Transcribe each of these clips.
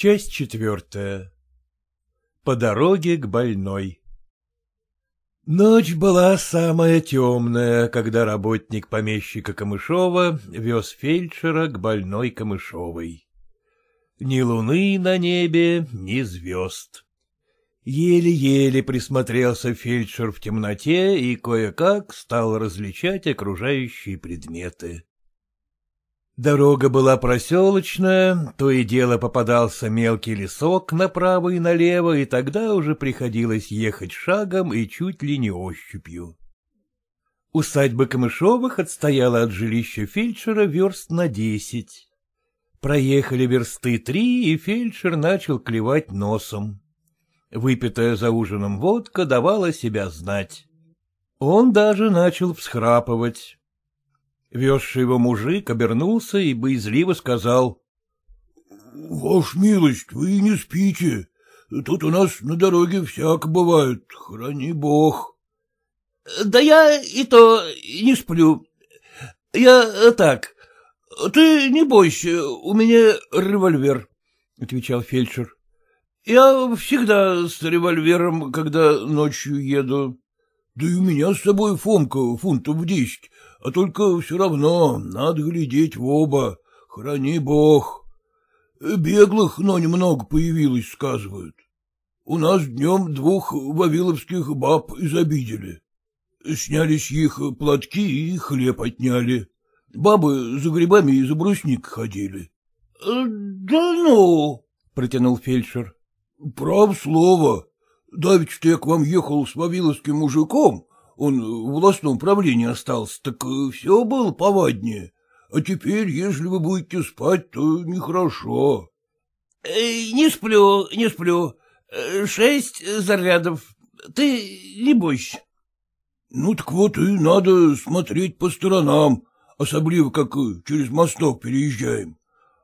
Часть четвертая. По дороге к больной. Ночь была самая темная, когда работник помещика Камышова вез фельдшера к больной Камышовой. Ни луны на небе, ни звезд. Еле-еле присмотрелся фельдшер в темноте и кое-как стал различать окружающие предметы. Дорога была проселочная, то и дело попадался мелкий лесок направо и налево, и тогда уже приходилось ехать шагом и чуть ли не ощупью. Усадьба Камышовых отстояла от жилища фельдшера верст на десять. Проехали версты три, и фельдшер начал клевать носом. Выпитая за ужином водка давала себя знать. Он даже начал всхрапывать. Везший его мужик обернулся и боязливо сказал. — Ваш милость, вы не спите. Тут у нас на дороге всяко бывает, храни бог. — Да я и то не сплю. Я так. Ты не бойся, у меня револьвер, — отвечал фельдшер. — Я всегда с револьвером, когда ночью еду. — Да и у меня с собой Фомка фунтов десять, а только все равно надо глядеть в оба, храни бог. Беглых, но немного появилось, сказывают. У нас днем двух вавиловских баб изобидели. Сняли с их платки и хлеб отняли. Бабы за грибами и за брусник ходили. — Да ну! — протянул фельдшер. — Прав слово. Давеча-то я к вам ехал с вавиловским мужиком, он в властном правлении остался, так э, все было поваднее. А теперь, если вы будете спать, то нехорошо. Э, — Не сплю, не сплю. Э, шесть зарядов. Ты не бойся. — Ну так вот и надо смотреть по сторонам, особливо как через мосток переезжаем.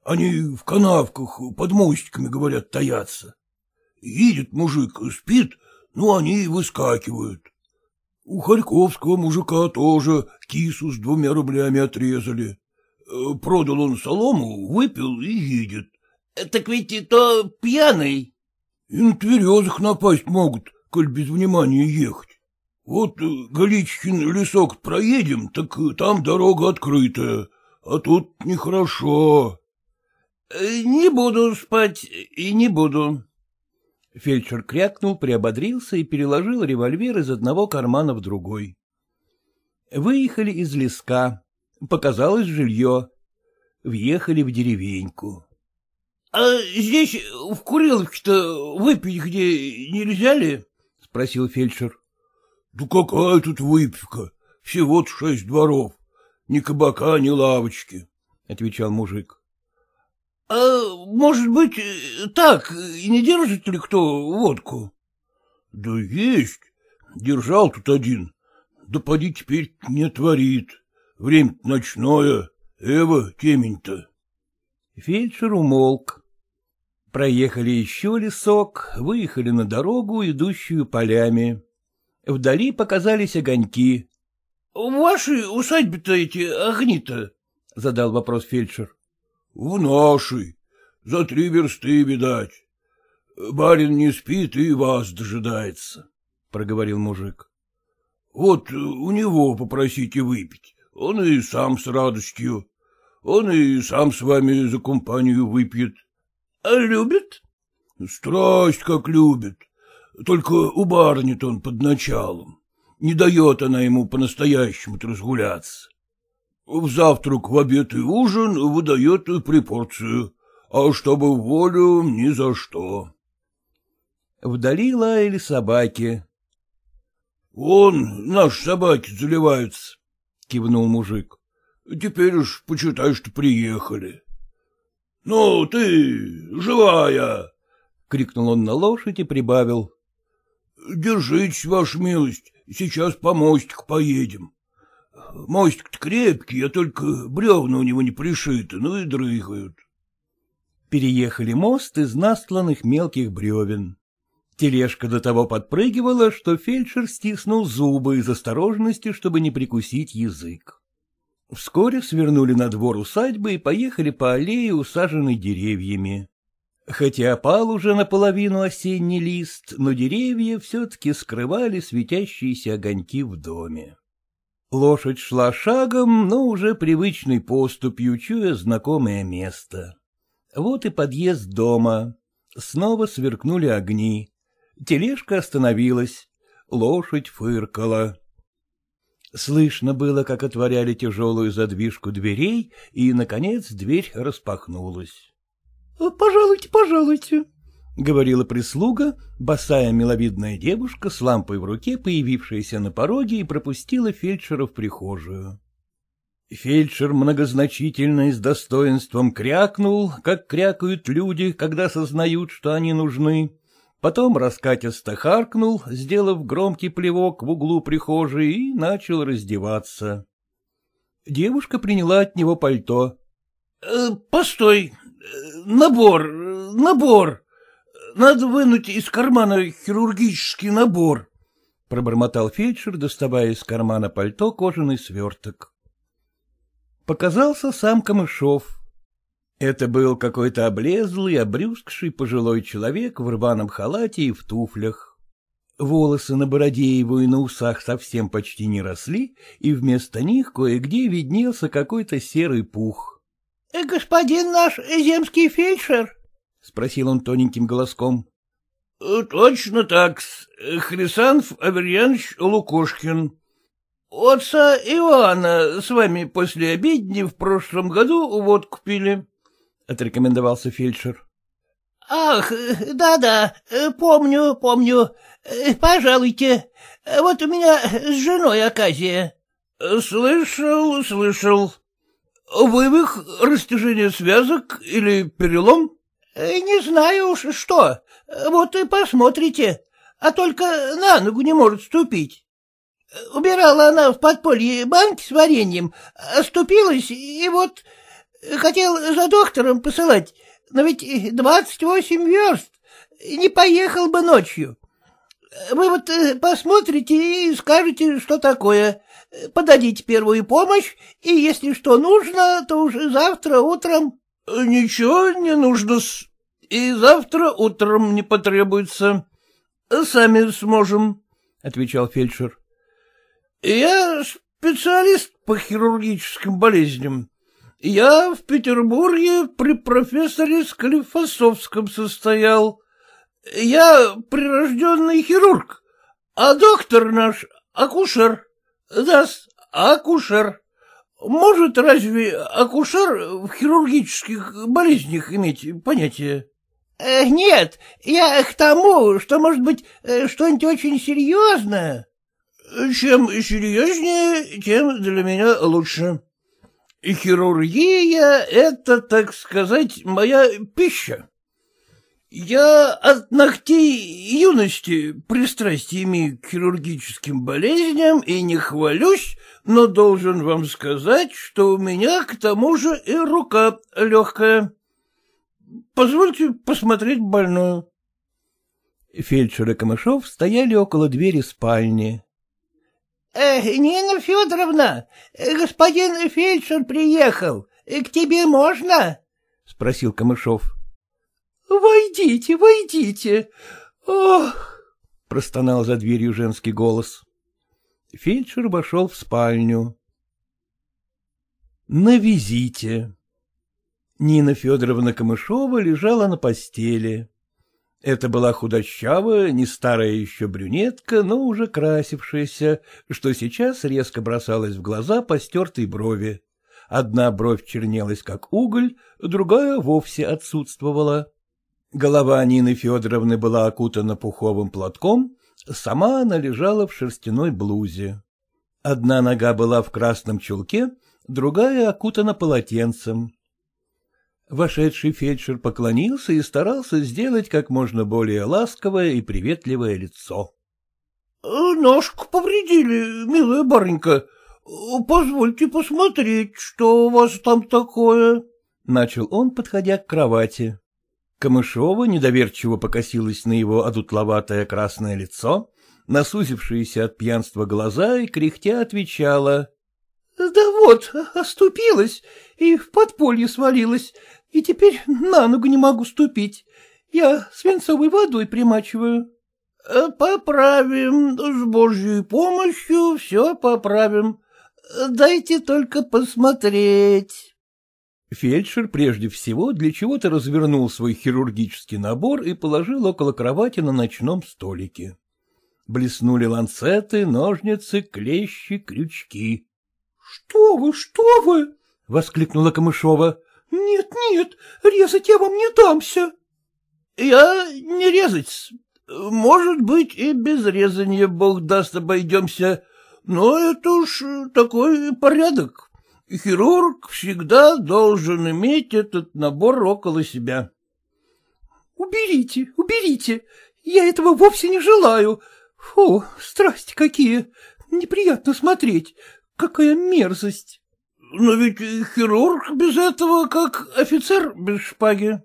Они в канавках под мостиками, говорят, таятся. Едет мужик, спит, ну они и выскакивают. У Харьковского мужика тоже кису с двумя рублями отрезали. Э, продал он солому, выпил и едет. — Так ведь и то пьяный. — И на тверезых напасть могут, коль без внимания ехать. Вот э, Галичкин лесок проедем, так там дорога открытая, а тут нехорошо. Э, — Не буду спать и не буду. Фельдшер крякнул, приободрился и переложил револьвер из одного кармана в другой. Выехали из леска. Показалось жилье. Въехали в деревеньку. — А здесь в Куриловке-то выпить где нельзя ли? — спросил фельдшер. — Да какая тут выпивка? Всего-то шесть дворов. Ни кабака, ни лавочки, — отвечал мужик. — А может быть, так, и не держит ли кто водку? — Да есть. Держал тут один. Да поди теперь не творит. время ночное. Эва, темень-то. Фельдшер умолк. Проехали еще лесок, выехали на дорогу, идущую полями. Вдали показались огоньки. — В вашей усадьбе-то эти огни-то? — задал вопрос фельдшер. — В нашей. За три версты, видать. Барин не спит и вас дожидается, — проговорил мужик. — Вот у него попросите выпить. Он и сам с радостью. Он и сам с вами за компанию выпьет. — А любит? — Страсть как любит. Только у барни-то он под началом. Не дает она ему по-настоящему разгуляться. В завтрак, в обед и ужин выдает припорцию, а чтобы в волю — ни за что. Вдали лаяли собаки. — Вон наши собаки заливаются, — кивнул мужик. — Теперь уж почитай, что приехали. — Ну, ты, живая! — крикнул он на лошадь и прибавил. — Держитесь, ваша милость, сейчас по мостику поедем. Мостик-то крепкий, а только бревна у него не пришиты, ну и дрыгают. Переехали мост из настланных мелких бревен. Тележка до того подпрыгивала, что фельдшер стиснул зубы из осторожности, чтобы не прикусить язык. Вскоре свернули на двор усадьбы и поехали по аллее, усаженной деревьями. Хотя опал уже наполовину осенний лист, но деревья все-таки скрывали светящиеся огоньки в доме. Лошадь шла шагом, но уже привычной поступью, чуя знакомое место. Вот и подъезд дома. Снова сверкнули огни. Тележка остановилась. Лошадь фыркала. Слышно было, как отворяли тяжелую задвижку дверей, и, наконец, дверь распахнулась. — Пожалуйте, пожалуйте, — говорила прислуга, босая миловидная девушка с лампой в руке, появившаяся на пороге, и пропустила фельдшера в прихожую. Фельдшер многозначительно и с достоинством крякнул, как крякают люди, когда сознают, что они нужны, Потом раскатисто харкнул, сделав громкий плевок в углу прихожей, и начал раздеваться. Девушка приняла от него пальто. «Э, — Постой, набор, набор. Надо вынуть из кармана хирургический набор, — пробормотал фельдшер, доставая из кармана пальто кожаный сверток. Показался сам Камышов. Это был какой-то облезлый, обрюзгший пожилой человек в рваном халате и в туфлях. Волосы на бороде его и на усах совсем почти не росли, и вместо них кое-где виднелся какой-то серый пух. «Э, — Господин наш земский фельдшер? — спросил он тоненьким голоском. «Э, — Точно так, Хрисанф Аверьянович Лукошкин. Отца Иоанна с вами после обедни в прошлом году водку пили. — отрекомендовался фельдшер. — Ах, да-да, помню, помню. Пожалуйте, вот у меня с женой оказия. — Слышал, слышал. Вывих, растяжение связок или перелом? — Не знаю уж что. Вот и посмотрите. А только на ногу не может ступить. Убирала она в подполье банки с вареньем, оступилась, и вот Хотел за доктором посылать, но ведь двадцать восемь верст. Не поехал бы ночью. Вы вот э, посмотрите и скажете, что такое. Подадите первую помощь, и если что нужно, то уже завтра утром... — Ничего не нужно. И завтра утром не потребуется. Сами сможем, — отвечал фельдшер. — Я специалист по хирургическим болезням. Я в Петербурге при профессоре Склифосовском состоял. Я прирожденный хирург, а доктор наш — акушер. Да, акушер. Может разве акушер в хирургических болезнях иметь понятие? Э, — Нет, я к тому, что, может быть, э, что-нибудь очень серьезное. — Чем серьезнее, тем для меня лучше. Хирургия — это, так сказать, моя пища. Я от ногтей юности пристрастие имею к хирургическим болезням и не хвалюсь, но должен вам сказать, что у меня к тому же и рука легкая. Позвольте посмотреть больную. Фельдшер и Камышов стояли около двери спальни. Э, — Нина Федоровна, господин фельдшер приехал. К тебе можно? — спросил Камышов. — Войдите, войдите. Ох! — простонал за дверью женский голос. Фельдшер вошел в спальню. На визите. Нина Федоровна Камышова лежала на постели. Это была худощавая, не старая еще брюнетка, но уже красившаяся, что сейчас резко бросалась в глаза по стертой брови. Одна бровь чернелась, как уголь, другая вовсе отсутствовала. Голова Нины Федоровны была окутана пуховым платком, сама она лежала в шерстяной блузе. Одна нога была в красном чулке, другая окутана полотенцем. Вошедший фельдшер поклонился и старался сделать как можно более ласковое и приветливое лицо. «Э, — Ножку повредили, милая барынька. Позвольте посмотреть, что у вас там такое, — начал он, подходя к кровати. Камышова недоверчиво покосилась на его одутловатое красное лицо, насузившиеся от пьянства глаза и кряхтя отвечала. — Да вот, оступилась и в подполье свалилась, и теперь на ногу не могу ступить. Я свинцовой водой примачиваю. Поправим, с божьей помощью все поправим. Дайте только посмотреть. Фельдшер прежде всего для чего-то развернул свой хирургический набор и положил около кровати на ночном столике. Блеснули ланцеты, ножницы, клещи, крючки. — Что вы, что вы? — воскликнула Камышова. — Нет, нет, резать я вам не дамся. — Я не резать. Может быть, и без резания, бог даст, обойдемся. Но это уж такой порядок. Хирург всегда должен иметь этот набор около себя. — Уберите, уберите. Я этого вовсе не желаю. Фу, страсти какие! Неприятно смотреть. Какая мерзость! Но ведь хирург без этого, как офицер без шпаги.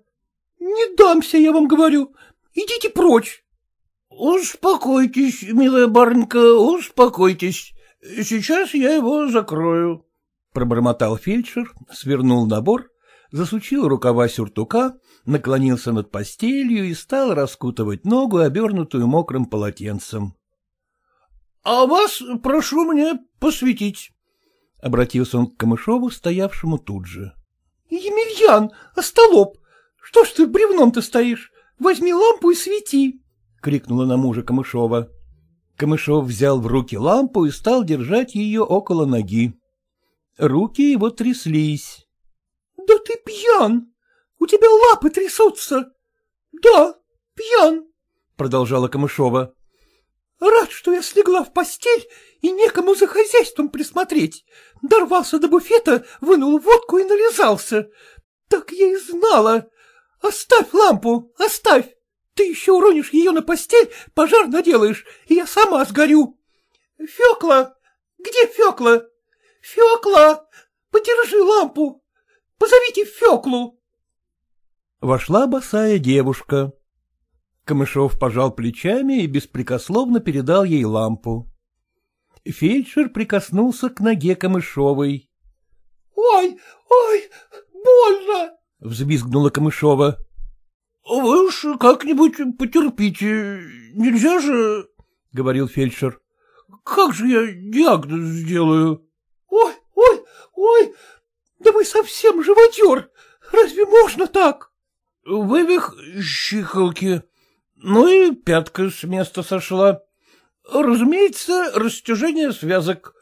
Не дамся, я вам говорю. Идите прочь. Успокойтесь, милая барынька, успокойтесь. Сейчас я его закрою. Пробормотал фельдшер, свернул набор, засучил рукава сюртука, наклонился над постелью и стал раскутывать ногу, обернутую мокрым полотенцем. — А вас прошу мне посветить. — обратился он к Камышову, стоявшему тут же. — Емельян, остолоп, что ж ты бревном-то стоишь? Возьми лампу и свети! — крикнула на мужа Камышова. Камышов взял в руки лампу и стал держать ее около ноги. Руки его тряслись. — Да ты пьян! У тебя лапы трясутся! — Да, пьян! — продолжала Камышова. — Рад, что я слегла в постель и некому за хозяйством присмотреть. Дорвался до буфета, вынул водку и нализался. Так я и знала. Оставь лампу, оставь. Ты еще уронишь ее на постель, пожар наделаешь, и я сама сгорю. Фекла! Где Фекла? Фекла! Подержи лампу! Позовите Феклу! Вошла босая девушка. Камышов пожал плечами и беспрекословно передал ей лампу. Фельдшер прикоснулся к ноге Камышовой. — Ой, ой, больно! — взвизгнула Камышова. — Вы уж как-нибудь потерпите, нельзя же, — говорил фельдшер. — Как же я диагноз сделаю? — ой, да вы совсем живодер, разве можно так? — Вывих щиколки, ну и пятка с места сошла. Разумеется, растяжение связок.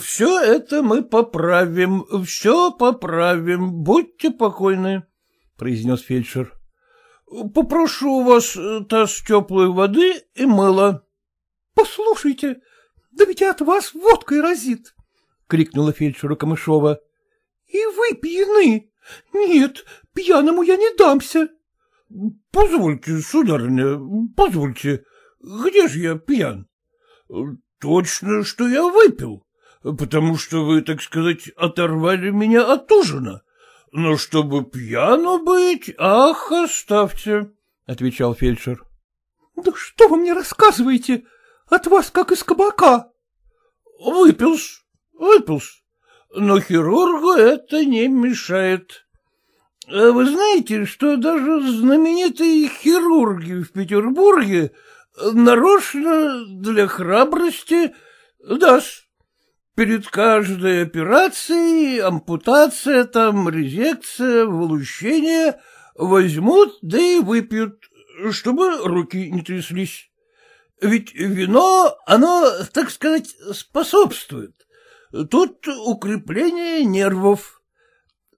Все это мы поправим, все поправим, будьте покойны, — произнес фельдшер. — Попрошу у вас таз теплой воды и мыла. — Послушайте, да ведь от вас водкой разит, — крикнула фельдшеру Камышова. — И вы пьяны. Нет, пьяному я не дамся. — Позвольте, сударыня, позвольте, где же я пьян? — Точно, что я выпил, потому что вы, так сказать, оторвали меня от ужина. Но чтобы пьяно быть, ах, оставьте, — отвечал фельдшер. — Да что вы мне рассказываете? От вас как из кабака. — Выпился, выпился, но хирургу это не мешает. Вы знаете, что даже знаменитые хирурги в Петербурге нарочно для храбрости даст. Перед каждой операцией, ампутация, там, резекция, вылучение возьмут, да и выпьют, чтобы руки не тряслись. Ведь вино, оно, так сказать, способствует. Тут укрепление нервов.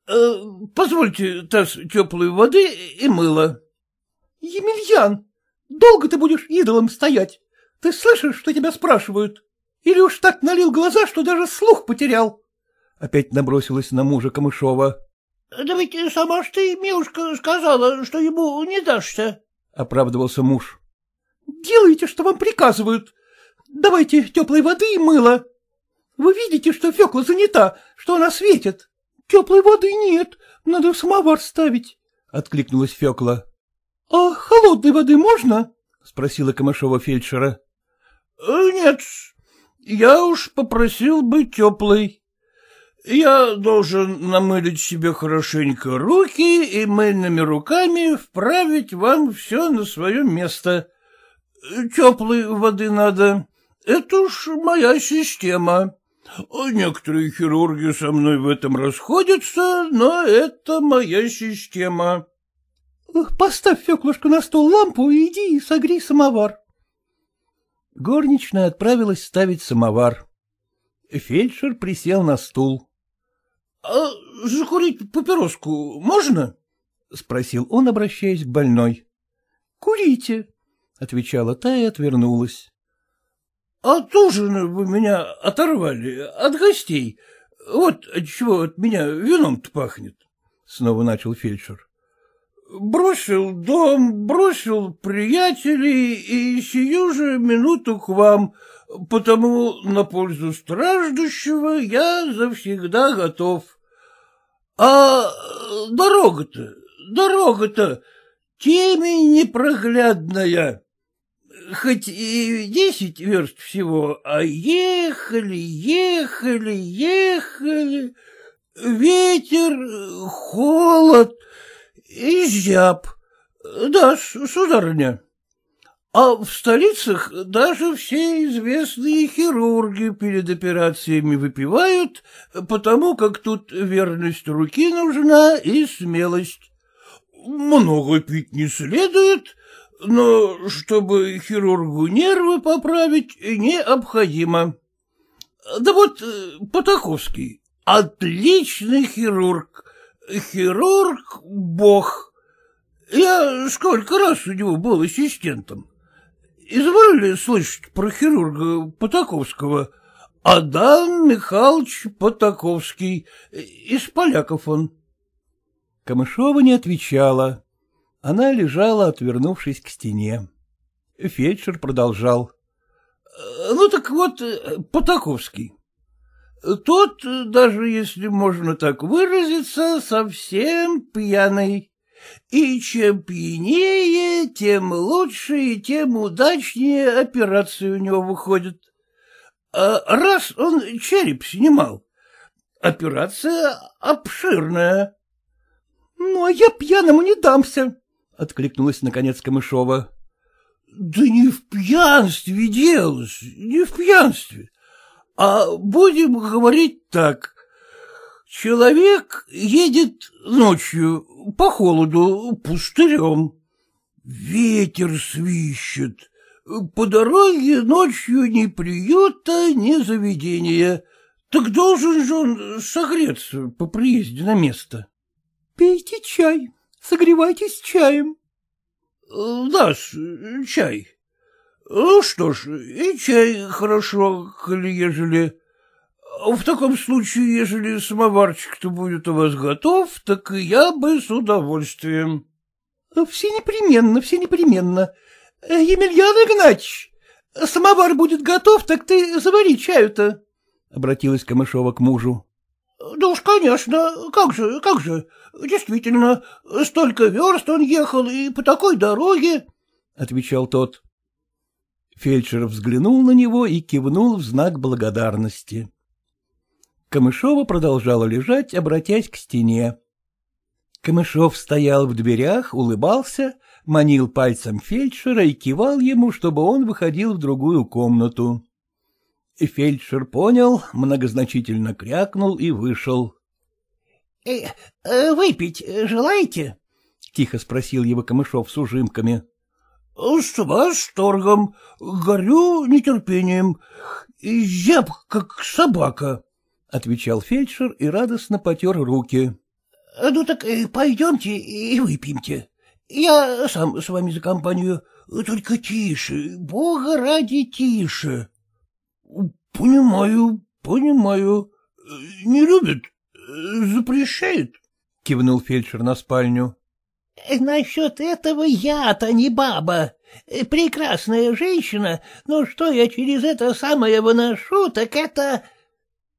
Э, позвольте таз теплой воды и мыла. — Емельян, Долго ты будешь идолом стоять? Ты слышишь, что тебя спрашивают? Или уж так налил глаза, что даже слух потерял? Опять набросилась на мужа Камышова. — Да ведь сама ж ты, милушка, сказала, что ему не дашься, — оправдывался муж. — Делайте, что вам приказывают. Давайте теплой воды и мыла. Вы видите, что Фекла занята, что она светит. — Теплой воды нет, надо самовар ставить, — откликнулась Фекла. — А холодной воды можно? — спросила Камышова фельдшера. — Нет, я уж попросил бы теплой. Я должен намылить себе хорошенько руки и мыльными руками вправить вам все на свое место. Теплой воды надо. Это уж моя система. Некоторые хирурги со мной в этом расходятся, но это моя система. — Поставь, Феклушка, на стол лампу и иди согрей самовар. Горничная отправилась ставить самовар. Фельдшер присел на стул. — А закурить папироску можно? — спросил он, обращаясь к больной. — Курите, — отвечала та и отвернулась. — От ужина вы меня оторвали, от гостей. Вот отчего от меня вином-то пахнет, — снова начал фельдшер. Бросил дом, бросил приятелей и сию же минуту к вам, потому на пользу страждущего я завсегда готов. А дорога-то, дорога-то, темень непроглядная. Хоть и десять верст всего, а ехали, ехали, ехали, ветер, холод — и зяб. Да, сударыня. А в столицах даже все известные хирурги перед операциями выпивают, потому как тут верность руки нужна и смелость. Много пить не следует, но чтобы хирургу нервы поправить, необходимо. Да вот Потаковский, отличный хирург, Хирург — бог. Я сколько раз у него был ассистентом. Изволили слышать про хирурга Потаковского? Адам Михайлович Потаковский. Из поляков он. Камышова не отвечала. Она лежала, отвернувшись к стене. Фельдшер продолжал. — Ну так вот, Потаковский. Тот, даже если можно так выразиться, совсем пьяный. И чем пьянее, тем лучше и тем удачнее операции у него выходят. А раз он череп снимал, операция обширная. — Ну, а я пьяному не дамся, — откликнулась наконец Камышова. — Да не в пьянстве делось, не в пьянстве. А будем говорить так. Человек едет ночью по холоду пустырем. Ветер свищет. По дороге ночью ни приюта, ни заведения. Так должен же он согреться по приезде на место. — Пейте чай, согревайтесь чаем. — Да, чай. Ну что ж, и чай хорошо, коли ежели... В таком случае, ежели самоварчик-то будет у вас готов, так я бы с удовольствием. — Все непременно, все непременно. Емельян Игнатьевич, самовар будет готов, так ты завари чаю-то, — обратилась Камышова к мужу. — Да уж, конечно, как же, как же, действительно, столько верст он ехал и по такой дороге, — отвечал тот. Фельдшер взглянул на него и кивнул в знак благодарности. Камышова продолжала лежать, обратясь к стене. Камышов стоял в дверях, улыбался, манил пальцем фельдшера и кивал ему, чтобы он выходил в другую комнату. Фельдшер понял, многозначительно крякнул и вышел. «Э, — Выпить желаете? — тихо спросил его Камышов с ужимками. — С восторгом, горю нетерпением, зяб, как собака, — отвечал фельдшер и радостно потер руки. — Ну так э, пойдемте и выпьемте. Я сам с вами за компанию, только тише, бога ради тише. — Понимаю, понимаю. Не любит, запрещает, — кивнул фельдшер на спальню. — Насчет этого я-то не баба. Прекрасная женщина, но что я через это самое выношу, так это...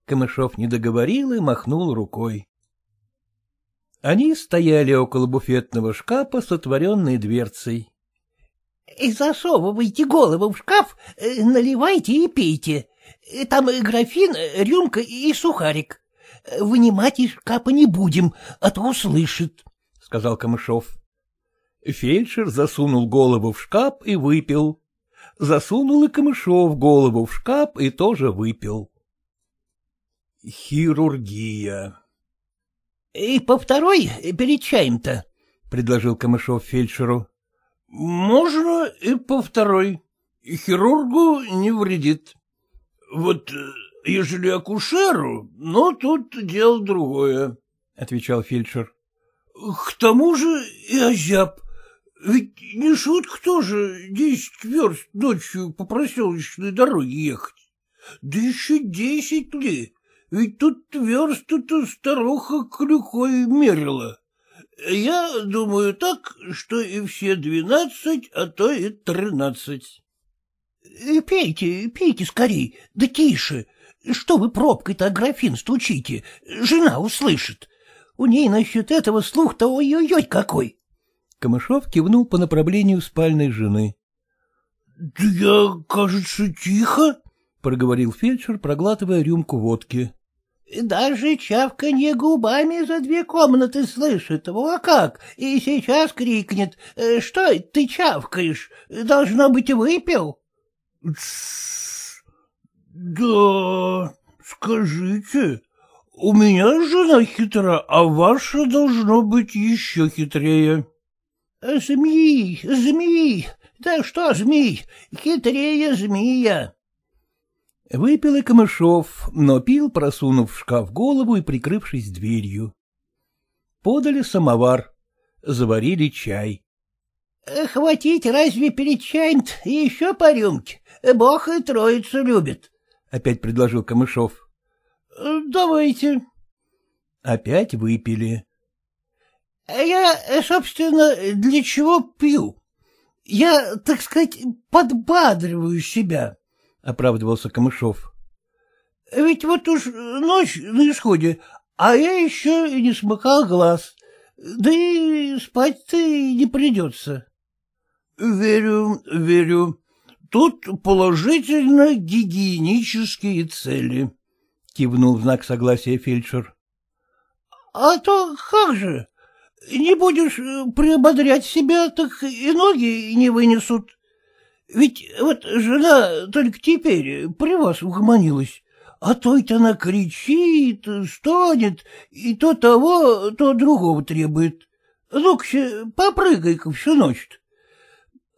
Камышов не договорил и махнул рукой. Они стояли около буфетного шкафа с отворенной дверцей. — Засовывайте голову в шкаф, наливайте и пейте. Там графин, рюмка и сухарик. Вынимать из шкафа не будем, а то услышит, — сказал Камышов. Фельдшер засунул голову в шкаф и выпил. Засунул и Камышов голову в шкаф и тоже выпил. Хирургия. — И по второй перед чаем-то, — предложил Камышов фельдшеру. — Можно и по второй. Хирургу не вредит. Вот э, ежели акушеру, но тут дело другое, — отвечал фельдшер. — К тому же и озяб. Ведь не шутка тоже десять верст ночью по проселочной дороге ехать. Да еще десять ли, ведь тут версту-то старуха клюкой мерила. Я думаю так, что и все двенадцать, а то и тринадцать. — Пейте, пейте скорей, да тише. Что вы пробкой-то о графин стучите? Жена услышит. У ней насчет этого слух-то ой-ой-ой какой. Камышов кивнул по направлению спальной жены. — Да я, кажется, тихо, — проговорил фельдшер, проглатывая рюмку водки. — Даже чавканье губами за две комнаты слышит, во как, и сейчас крикнет. «Э, — Что ты чавкаешь? Должно быть, выпил? — Да, скажите, у меня жена хитра, а ваша должно быть еще хитрее. — Змеи, змеи, да что змей, хитрее змея. Выпил и Камышов, но пил, просунув в шкаф голову и прикрывшись дверью. Подали самовар, заварили чай. — Хватить разве перед чаем еще по рюмке? Бог и троицу любит, — опять предложил Камышов. — Давайте. Опять выпили. — Я, собственно, для чего пью? Я, так сказать, подбадриваю себя, — оправдывался Камышов. — Ведь вот уж ночь на исходе, а я еще и не смыкал глаз, да и спать-то не придется. — Верю, верю. Тут положительно гигиенические цели, — кивнул в знак согласия фельдшер. — А то как же? Не будешь э, приободрять себя, так и ноги не вынесут. Ведь вот жена только теперь при вас угомонилась, а то-то она кричит, стонет, и то того, то другого требует. Ну-ка, попрыгай-ка всю ночь -то.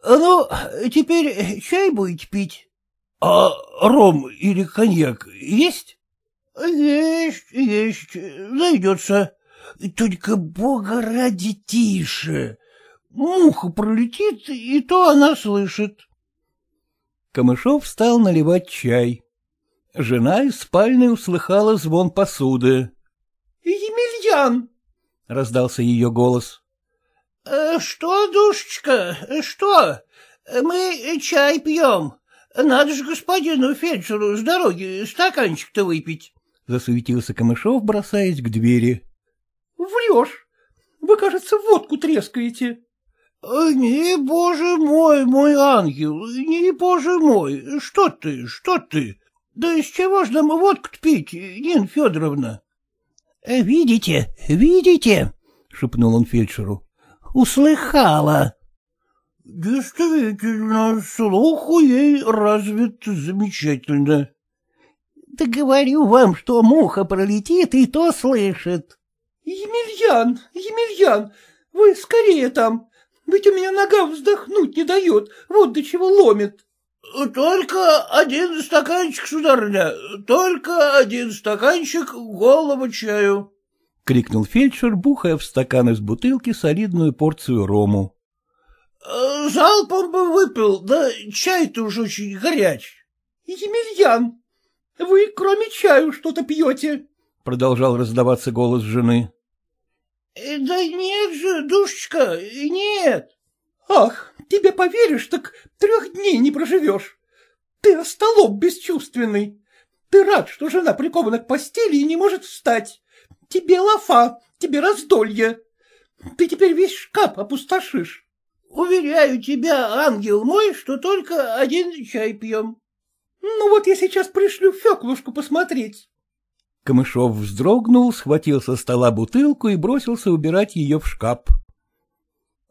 — Ну, теперь чай будете пить? — А ром или коньяк есть? — Есть, есть, найдется. Только, бога ради, тише. Муха пролетит, и то она слышит. Камышов стал наливать чай. Жена из спальни услыхала звон посуды. — Емельян! — раздался ее голос. Э, — Что, душечка, что? Мы чай пьем. Надо же господину фельдшеру с дороги стаканчик-то выпить. Засуетился Камышов, бросаясь к двери. — Врешь. Вы, кажется, водку трескаете. Не, боже мой, мой ангел, не, боже мой, что ты, что ты? Да из чего ж нам водку пить, Нина Федоровна? Э, — Видите, видите, — шепнул он фельдшеру услыхала. — Действительно, слух у ей развит замечательно. — Да говорю вам, что муха пролетит и то слышит. — Емельян, Емельян, вы скорее там, ведь у меня нога вздохнуть не дает, вот до чего ломит. — Только один стаканчик, сударыня, только один стаканчик голову чаю. — крикнул фельдшер, бухая в стакан из бутылки солидную порцию рому. «Э, — Залпом бы выпил, да чай-то уж очень горяч. — Емельян, вы кроме чаю что-то пьете? — продолжал раздаваться голос жены. «Э, — Да нет же, душечка, нет. — Ах, тебе поверишь, так трех дней не проживешь. Ты остолоп бесчувственный. Ты рад, что жена прикована к постели и не может встать. Тебе лафа, тебе раздолье. Ты теперь весь шкаф опустошишь. Уверяю тебя, ангел мой, что только один чай пьем. Ну вот я сейчас пришлю Феклушку посмотреть. Камышов вздрогнул, схватил со стола бутылку и бросился убирать ее в шкаф.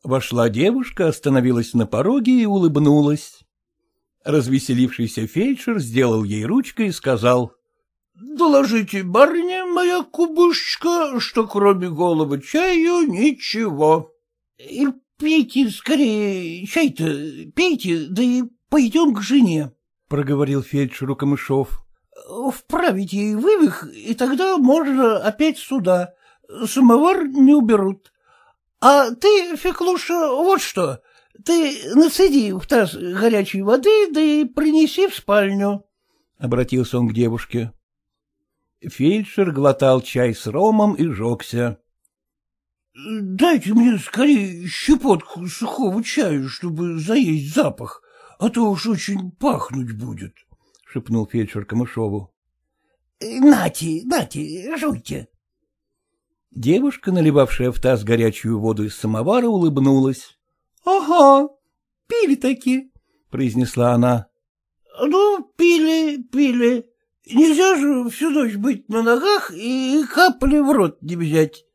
Вошла девушка, остановилась на пороге и улыбнулась. Развеселившийся фельдшер сделал ей ручкой и сказал. — Доложите, барыня моя кубышечка, что кроме голого чаю ничего. — Пейте скорее чай-то, пейте, да и пойдем к жене, — проговорил фельдшеру Камышов. — Вправить ей вывих, и тогда можно опять сюда. Самовар не уберут. А ты, Феклуша, вот что, ты насади в таз горячей воды, да и принеси в спальню, — обратился он к девушке. Фельдшер глотал чай с ромом и жегся. — Дайте мне скорее щепотку сухого чая, чтобы заесть запах, а то уж очень пахнуть будет, — шепнул фельдшер Камышову. — Нати, нати, жуйте. Девушка, наливавшая в таз горячую воду из самовара, улыбнулась. — Ага, пили таки, — произнесла она. — Ну, пили, пили. Нельзя же всю ночь быть на ногах и капли в рот не взять.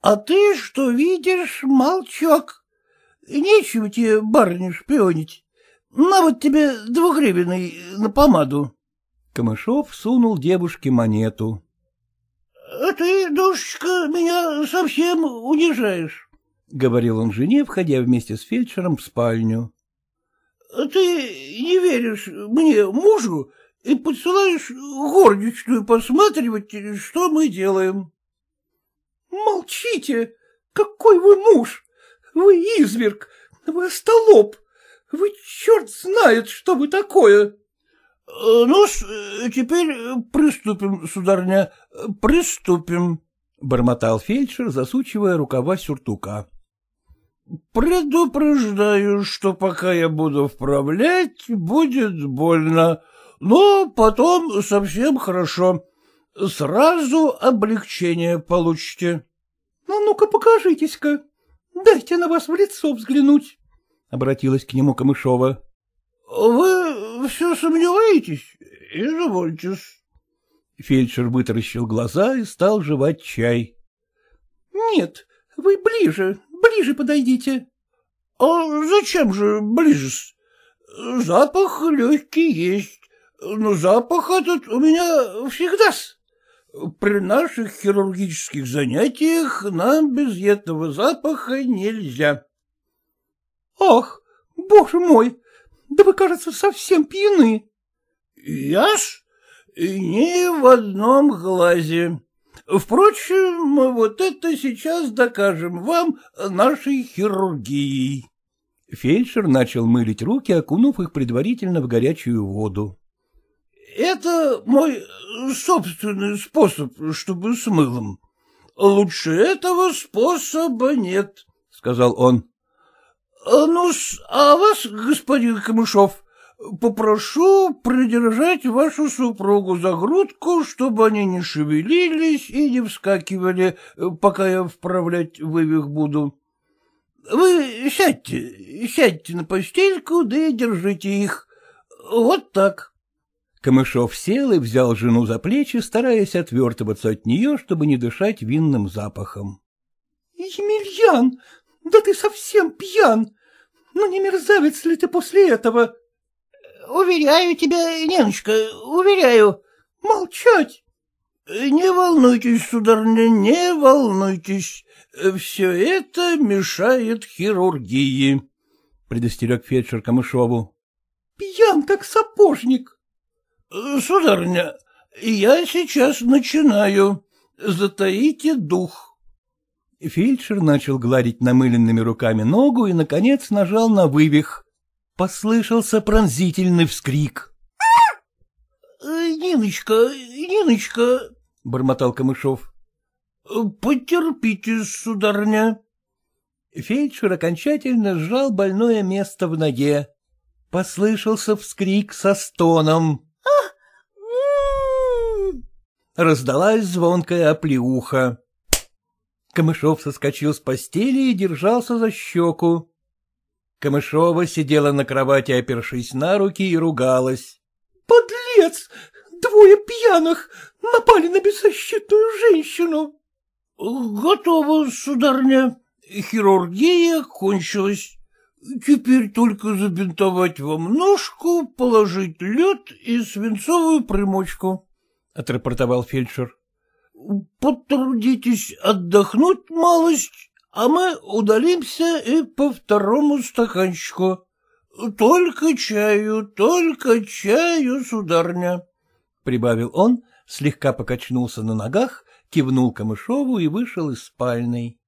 А ты, что видишь, молчок. Нечего тебе, барыня, шпионить. На вот тебе двухгривенный на помаду. Камышов сунул девушке монету. — Ты, душечка, меня совсем унижаешь, — говорил он жене, входя вместе с фельдшером в спальню. — Ты не веришь мне, мужу, и посылаешь горничную посматривать, что мы делаем. — Молчите! Какой вы муж! Вы изверг! Вы остолоп! Вы черт знает, что вы такое! Э, ну э, теперь приступим, сударня, приступим, — бормотал фельдшер, засучивая рукава сюртука. — Предупреждаю, что пока я буду вправлять, будет больно, но потом совсем хорошо. Сразу облегчение получите. — Ну, ну-ка, покажитесь-ка. Дайте на вас в лицо взглянуть, — обратилась к нему Камышова. — Вы все сомневаетесь? Извольтесь. Фельдшер вытаращил глаза и стал жевать чай. — Нет, вы ближе, ближе подойдите. — А зачем же ближе -с? Запах легкий есть, но запах этот у меня всегда-с. При наших хирургических занятиях нам без этого запаха нельзя. — Ах, боже мой, да вы, кажется, совсем пьяны. — Я-с? Ни в одном глазе. Впрочем, вот это сейчас докажем вам нашей хирургией. Фельдшер начал мылить руки, окунув их предварительно в горячую воду. — Это мой собственный способ, чтобы с мылом. Лучше этого способа нет, — сказал он. А, — Ну, а вас, господин Камышов, попрошу придержать вашу супругу за грудку, чтобы они не шевелились и не вскакивали, пока я вправлять вывих буду. Вы сядьте, сядьте на постельку, да и держите их. Вот так. Камышов сел и взял жену за плечи, стараясь отвертываться от нее, чтобы не дышать винным запахом. — Емельян, да ты совсем пьян! Ну, не мерзавец ли ты после этого? — Уверяю тебя, Неночка, уверяю. — Молчать! — Не волнуйтесь, сударыня, не волнуйтесь. Все это мешает хирургии, — предостерег фельдшер Камышову. — Пьян, как сапожник. — Сударыня, я сейчас начинаю. Затаите дух. Фельдшер начал гладить намыленными руками ногу и, наконец, нажал на вывих. Послышался пронзительный вскрик. — Ниночка, Ниночка, — бормотал Камышов. — Потерпите, сударня. Фельдшер окончательно сжал больное место в ноге. Послышался вскрик со стоном. Раздалась звонкая оплеуха. Камышов соскочил с постели и держался за щеку. Камышова сидела на кровати, опершись на руки, и ругалась. — Подлец! Двое пьяных! напали на беззащитную женщину. — Готово, сударня. Хирургия кончилась. Теперь только забинтовать вам ножку, положить лед и свинцовую примочку, — отрапортовал фельдшер. — Потрудитесь отдохнуть малость, а мы удалимся и по второму стаканчику. Только чаю, только чаю, сударня, — прибавил он, слегка покачнулся на ногах, кивнул Камышову и вышел из спальной.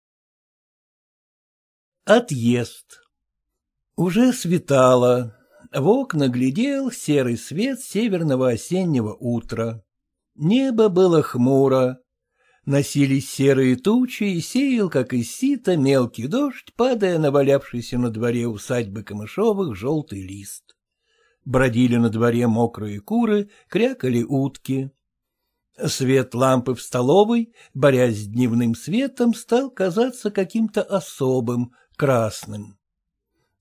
Отъезд Уже светало. В окна глядел серый свет северного осеннего утра. Небо было хмуро. Носились серые тучи и сеял, как из сита, мелкий дождь, падая на валявшийся на дворе усадьбы Камышовых желтый лист. Бродили на дворе мокрые куры, крякали утки. Свет лампы в столовой, борясь с дневным светом, стал казаться каким-то особым, красным.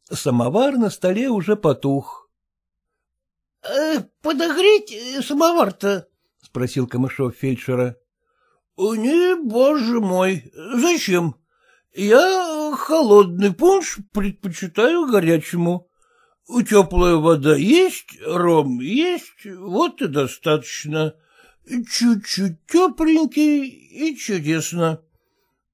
Самовар на столе уже потух. «Э, — Подогреть самовар-то? — спросил Камышов фельдшера. Не, боже мой, зачем? Я холодный пунш предпочитаю горячему. Теплая вода есть, ром есть, вот и достаточно. Чуть-чуть тепленький и чудесно.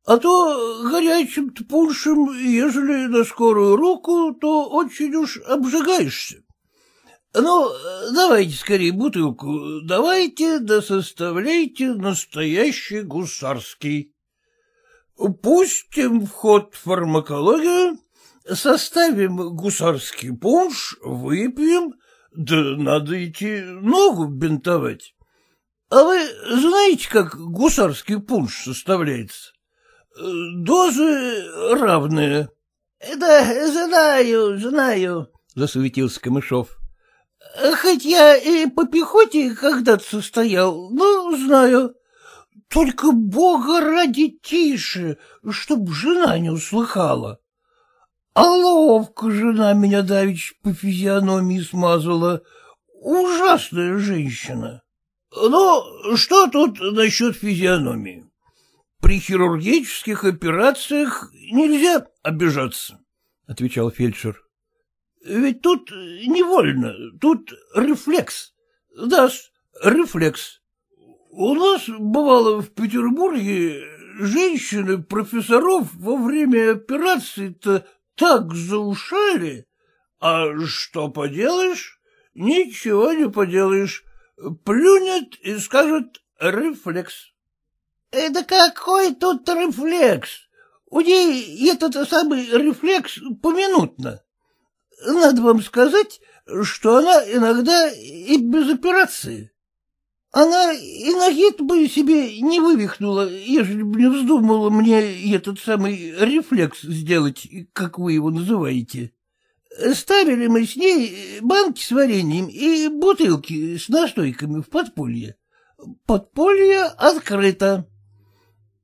А то горячим-то пуншем, ежели на скорую руку, то очень уж обжигаешься. Ну, давайте скорее бутылку, давайте да составляйте настоящий гусарский. Пустим в ход фармакологию, составим гусарский пунш, выпьем, да надо идти ногу бинтовать. А вы знаете, как гусарский пунш составляется? Дозы равные. — Да, знаю, знаю, — засуетился Камышов. — Хоть я и по пехоте когда-то состоял, но знаю. Только бога ради тише, чтоб жена не услыхала. А ловко жена меня давич по физиономии смазала. Ужасная женщина. Ну, что тут насчет физиономии? При хирургических операциях нельзя обижаться, — отвечал фельдшер. Ведь тут невольно, тут рефлекс. Да, рефлекс. У нас, бывало, в Петербурге женщины профессоров во время операции-то так заушали. А что поделаешь? Ничего не поделаешь. Плюнет и скажет рефлекс. Э, — Да какой тут рефлекс? У ней этот самый рефлекс поминутно. Надо вам сказать, что она иногда и без операции. Она и ноги бы себе не вывихнула, ежели бы не вздумала мне этот самый рефлекс сделать, как вы его называете. Ставили мы с ней банки с вареньем и бутылки с настойками в подполье. Подполье открыто.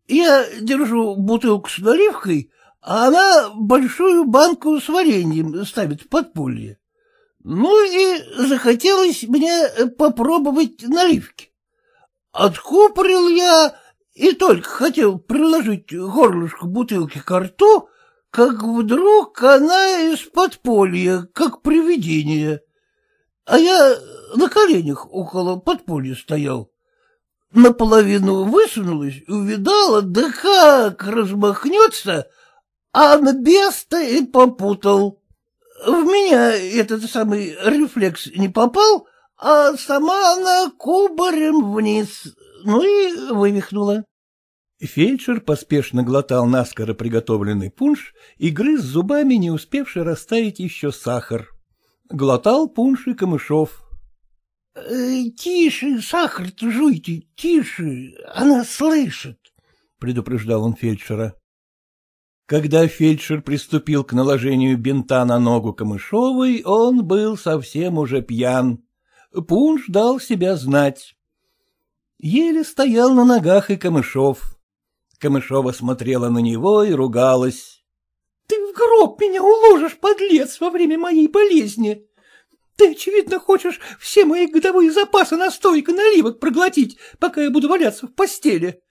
Я держу бутылку с наливкой, а она большую банку с вареньем ставит в подполье. Ну и захотелось мне попробовать наливки. Откупорил я и только хотел приложить горлышко бутылки к рту, как вдруг она из подполья, как привидение. А я на коленях около подполья стоял. Наполовину высунулась, увидала, да как размахнется — а на беста и попутал. В меня этот самый рефлекс не попал, а сама она кубарем вниз, ну и вывихнула. Фельдшер поспешно глотал наскоро приготовленный пунш и грыз зубами, не успевший растаять еще сахар. Глотал пунш и камышов. «Э, — Тише, сахар-то жуйте, тише, она слышит, — предупреждал он фельдшера. Когда фельдшер приступил к наложению бинта на ногу Камышовой, он был совсем уже пьян. Пунш дал себя знать. Еле стоял на ногах и Камышов. Камышова смотрела на него и ругалась. — Ты в гроб меня уложишь, подлец, во время моей болезни. Ты, очевидно, хочешь все мои годовые запасы настоек и наливок проглотить, пока я буду валяться в постели.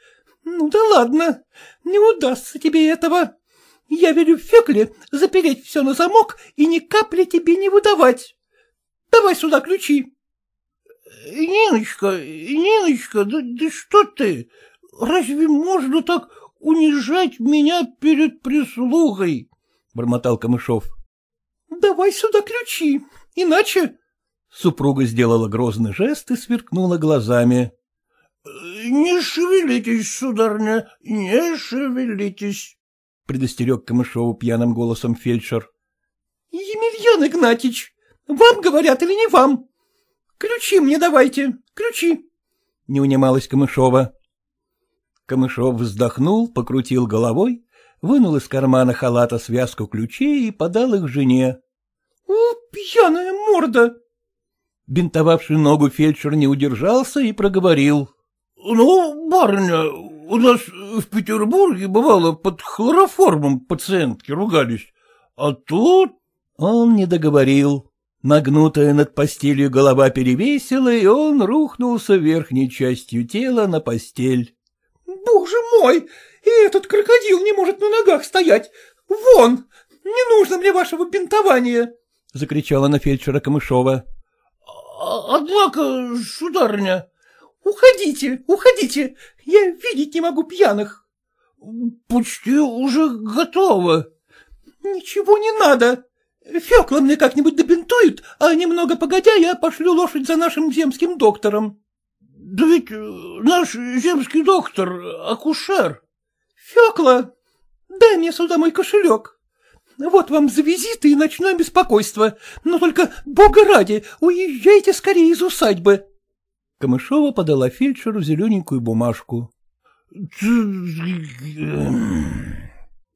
Ну да ладно, не удастся тебе этого. Я велю Фекле запереть все на замок и ни капли тебе не выдавать. Давай сюда ключи. — Ниночка, Ниночка, да, да что ты? Разве можно так унижать меня перед прислугой? — бормотал Камышов. — Давай сюда ключи, иначе... Супруга сделала грозный жест и сверкнула глазами. — Не шевелитесь, сударня, не шевелитесь, — предостерег Камышову пьяным голосом фельдшер. — Емельян Игнатьич, вам говорят или не вам? Ключи мне давайте, ключи! — не унималась Камышова. Камышов вздохнул, покрутил головой, вынул из кармана халата связку ключей и подал их жене. — О, пьяная морда! Бинтовавший ногу фельдшер не удержался и проговорил. — Ну, барыня, у нас в Петербурге, бывало, под хлороформом пациентки ругались, а тут... Он не договорил. Нагнутая над постелью голова перевесила, и он рухнулся верхней частью тела на постель. — Боже мой! И этот крокодил не может на ногах стоять! Вон! Не нужно мне вашего бинтования! — закричала на фельдшера Камышова. А, — Однако, сударыня... — Уходите, уходите! Я видеть не могу пьяных. — Почти уже готово. — Ничего не надо. Фекла мне как-нибудь добинтуют, а немного погодя я пошлю лошадь за нашим земским доктором. — Да ведь наш земский доктор — акушер. — Фекла, дай мне сюда мой кошелек. Вот вам за визиты и ночное беспокойство. Но только, бога ради, уезжайте скорее из усадьбы. Камышова подала фельдшеру зелененькую бумажку.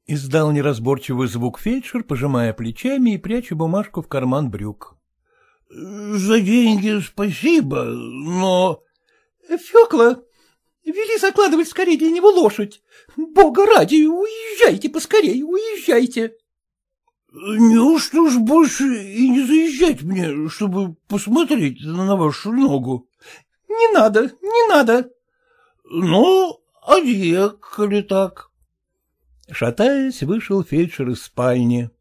Издал неразборчивый звук фельдшер, пожимая плечами и пряча бумажку в карман брюк. — За деньги спасибо, но... — Фекла, вели закладывать скорее для него лошадь. Бога ради, уезжайте поскорее, уезжайте. — Неужто уж больше и не заезжать мне, чтобы посмотреть на вашу ногу? — Не надо, не надо. — Ну, а коли так. Шатаясь, вышел фельдшер из спальни.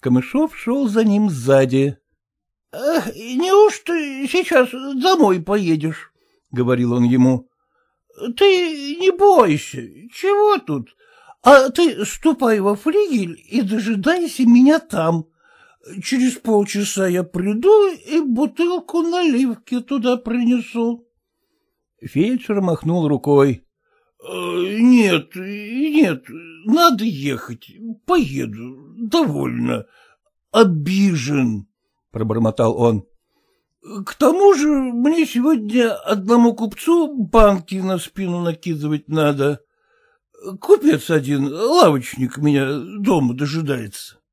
Камышов шел за ним сзади. — Неужто сейчас домой поедешь? — говорил он ему. — Ты не бойся, чего тут? А ты ступай во флигель и дожидайся меня там. Через полчаса я приду и бутылку наливки туда принесу. Фельдшер махнул рукой. Э, — Нет, нет, надо ехать. Поеду. Довольно. Обижен, — пробормотал он. — К тому же мне сегодня одному купцу банки на спину накидывать надо. Купец один, лавочник, меня дома дожидается. —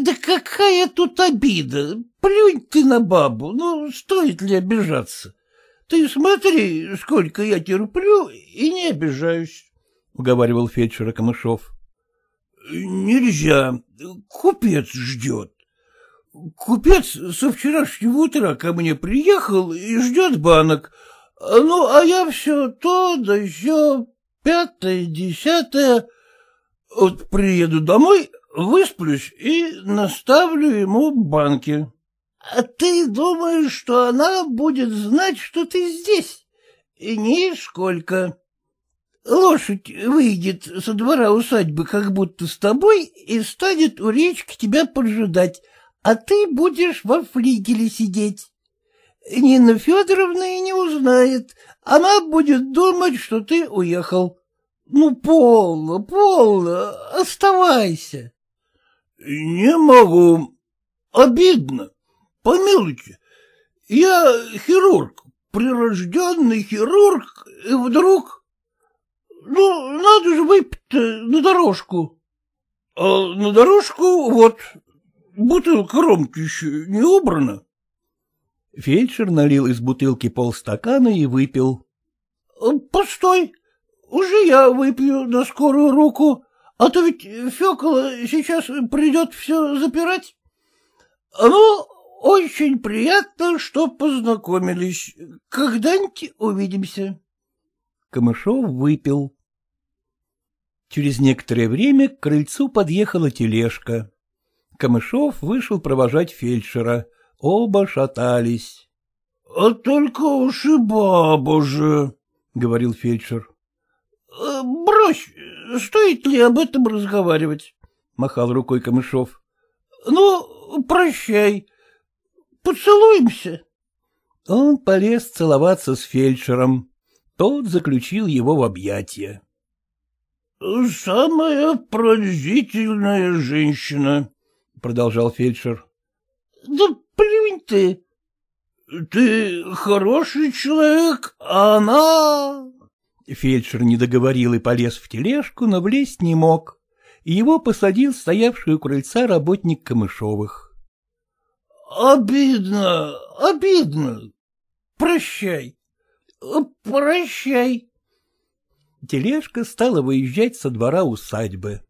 Да какая тут обида! Плюнь ты на бабу, ну, стоит ли обижаться? Ты смотри, сколько я терплю и не обижаюсь, — уговаривал фельдшера Камышов. — Нельзя, купец ждет. Купец со вчерашнего утра ко мне приехал и ждет банок, ну, а я все то да еще пятое, десятое. Вот приеду домой, высплюсь и наставлю ему банки. А ты думаешь, что она будет знать, что ты здесь? Нисколько. Лошадь выйдет со двора усадьбы как будто с тобой и станет у речки тебя поджидать, а ты будешь во флигеле сидеть. Нина Федоровна и не узнает, она будет думать, что ты уехал. Ну, полно, полно, оставайся. — Не могу. Обидно. Помилуйте, я хирург, прирожденный хирург, и вдруг... Ну, надо же выпить на дорожку. А на дорожку вот, бутылка ромки еще не убрана. Фельдшер налил из бутылки полстакана и выпил. — Постой, уже я выпью на скорую руку, а то ведь Фекола сейчас придет все запирать. — Ну, Очень приятно, что познакомились. Когда-нибудь увидимся. Камышов выпил. Через некоторое время к крыльцу подъехала тележка. Камышов вышел провожать фельдшера. Оба шатались. — А только уж и баба же, — говорил фельдшер. Брось, стоит ли об этом разговаривать? — махал рукой Камышов. — Ну, прощай. Поцелуемся. Он полез целоваться с фельдшером. Тот заключил его в объятия. — Самая пронзительная женщина, — продолжал фельдшер. — Да плюнь ты. — Ты хороший человек, а она... Фельдшер не договорил и полез в тележку, но влезть не мог. Его посадил стоявший у крыльца работник Камышовых. — Обидно, обидно. Прощай. Прощай. Тележка стала выезжать со двора усадьбы.